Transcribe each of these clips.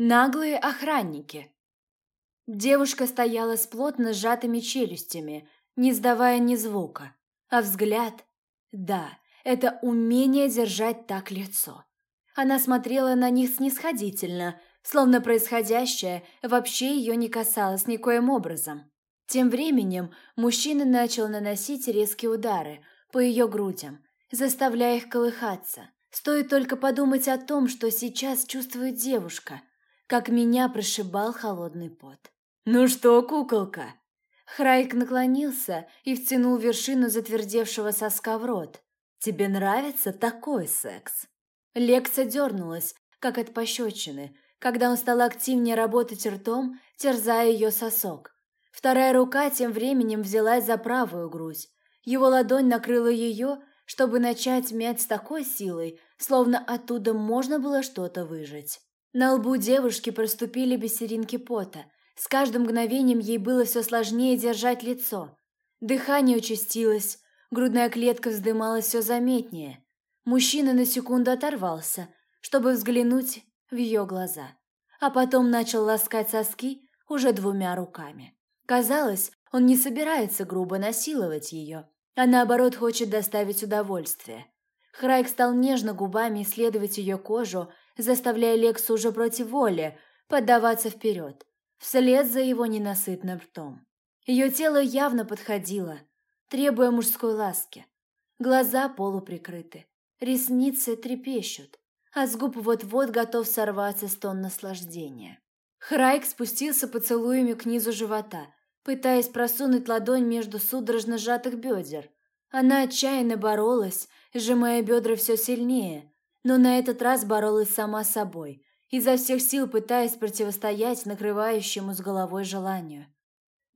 Наглые охранники. Девушка стояла с плотно сжатыми челюстями, не сдавая ни звука. А взгляд... Да, это умение держать так лицо. Она смотрела на них снисходительно, словно происходящее вообще ее не касалось никоим образом. Тем временем мужчина начал наносить резкие удары по ее грудям, заставляя их колыхаться. Стоит только подумать о том, что сейчас чувствует девушка, как меня прошибал холодный пот. «Ну что, куколка?» Храйк наклонился и втянул вершину затвердевшего соска в рот. «Тебе нравится такой секс?» Лекса дернулась, как от пощечины, когда он стал активнее работать ртом, терзая ее сосок. Вторая рука тем временем взялась за правую грудь. Его ладонь накрыла ее, чтобы начать мять с такой силой, словно оттуда можно было что-то выжать. На лбу девушки проступили бисеринки пота. С каждым мгновением ей было все сложнее держать лицо. Дыхание участилось, грудная клетка вздымалась все заметнее. Мужчина на секунду оторвался, чтобы взглянуть в ее глаза, а потом начал ласкать соски уже двумя руками. Казалось, он не собирается грубо насиловать ее, а наоборот хочет доставить удовольствие. Храйк стал нежно губами исследовать ее кожу, заставляя Лексу уже против воли поддаваться вперед, вслед за его ненасытным ртом. Ее тело явно подходило, требуя мужской ласки. Глаза полуприкрыты, ресницы трепещут, а с губ вот-вот готов сорваться стон наслаждения. Храйк спустился поцелуями к низу живота, пытаясь просунуть ладонь между судорожно сжатых бедер. Она отчаянно боролась, сжимая бедра все сильнее, но на этот раз боролась сама собой, изо всех сил пытаясь противостоять накрывающему с головой желанию.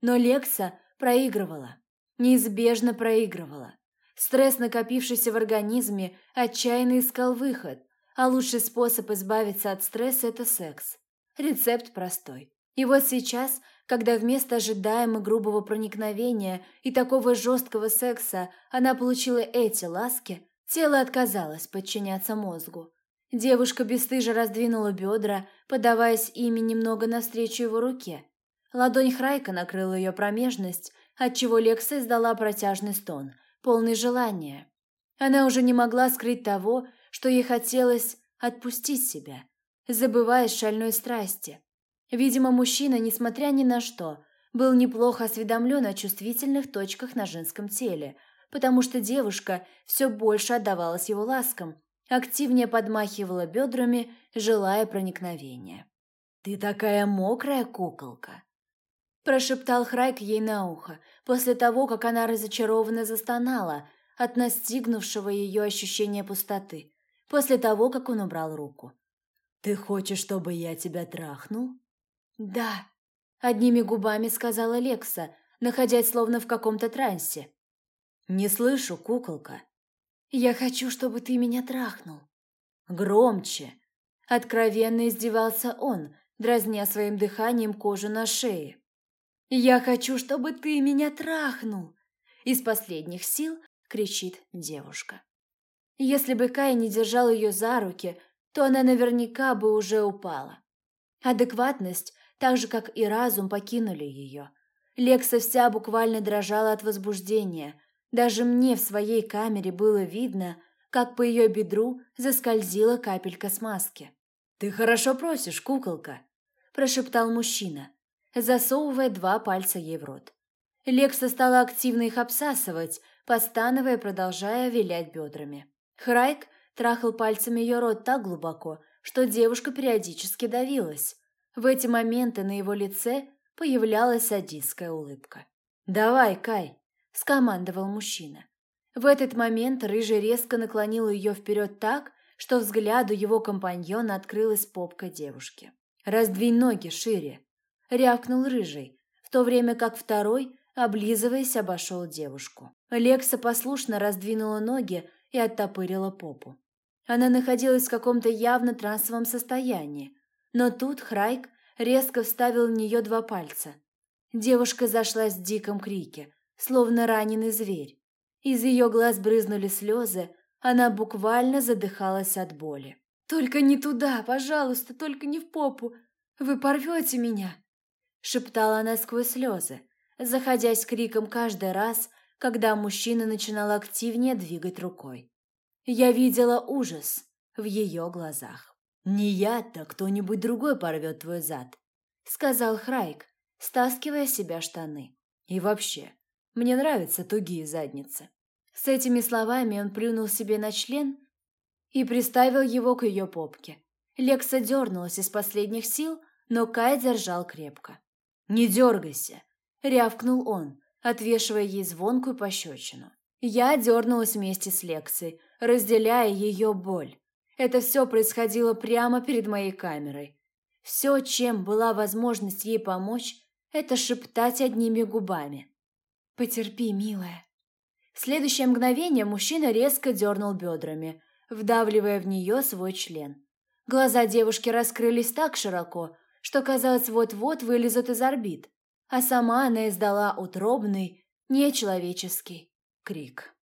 Но Лекса проигрывала, неизбежно проигрывала. Стресс, накопившийся в организме, отчаянно искал выход, а лучший способ избавиться от стресса – это секс. Рецепт простой. И вот сейчас, когда вместо ожидаемо грубого проникновения и такого жесткого секса она получила эти ласки, тело отказалось подчиняться мозгу. Девушка бесстыже раздвинула бедра, подаваясь ими немного навстречу его руке. Ладонь Храйка накрыла ее промежность, отчего Лекса издала протяжный стон, полный желания. Она уже не могла скрыть того, что ей хотелось отпустить себя, забывая шальной страсти. Видимо, мужчина, несмотря ни на что, был неплохо осведомлен о чувствительных точках на женском теле, потому что девушка все больше отдавалась его ласкам, активнее подмахивала бедрами, желая проникновения. «Ты такая мокрая куколка!» Прошептал Храйк ей на ухо, после того, как она разочарованно застонала от настигнувшего ее ощущения пустоты после того, как он убрал руку. «Ты хочешь, чтобы я тебя трахнул?» «Да», — одними губами сказала Лекса, находясь словно в каком-то трансе. «Не слышу, куколка». «Я хочу, чтобы ты меня трахнул». «Громче!» Откровенно издевался он, дразня своим дыханием кожу на шее. «Я хочу, чтобы ты меня трахнул!» Из последних сил кричит девушка. Если бы Кай не держал ее за руки, то она наверняка бы уже упала. Адекватность, так же как и разум, покинули ее. Лекса вся буквально дрожала от возбуждения. Даже мне в своей камере было видно, как по ее бедру заскользила капелька смазки. «Ты хорошо просишь, куколка», – прошептал мужчина, засовывая два пальца ей в рот. Лекса стала активно их обсасывать, постановая, продолжая вилять бедрами. Храйк трахал пальцами ее рот так глубоко, что девушка периодически давилась. В эти моменты на его лице появлялась садистская улыбка. «Давай, Кай!» – скомандовал мужчина. В этот момент Рыжий резко наклонил ее вперед так, что взгляду его компаньона открылась попка девушки. «Раздвинь ноги шире!» – рявкнул Рыжий, в то время как второй, облизываясь, обошел девушку. Лекса послушно раздвинула ноги и оттопырила попу. Она находилась в каком-то явно трансовом состоянии, но тут Храйк резко вставил в нее два пальца. Девушка зашлась в диком крике, словно раненый зверь. Из ее глаз брызнули слезы, она буквально задыхалась от боли. «Только не туда, пожалуйста, только не в попу!» Вы порвете меня!» Шептала она сквозь слезы, заходясь криком каждый раз, когда мужчина начинал активнее двигать рукой. Я видела ужас в ее глазах. «Не я-то, кто-нибудь другой порвет твой зад», — сказал Храйк, стаскивая себя штаны. «И вообще, мне нравятся тугие задницы». С этими словами он плюнул себе на член и приставил его к ее попке. Лекса дернулась из последних сил, но Кай держал крепко. «Не дергайся!» — рявкнул он, отвешивая ей звонкую пощечину. Я дернулась вместе с Лексой, разделяя ее боль. Это все происходило прямо перед моей камерой. Все, чем была возможность ей помочь, это шептать одними губами. «Потерпи, милая». В следующее мгновение мужчина резко дернул бедрами, вдавливая в нее свой член. Глаза девушки раскрылись так широко, что, казалось, вот-вот вылезут из орбит, а сама она издала утробный, нечеловеческий крик.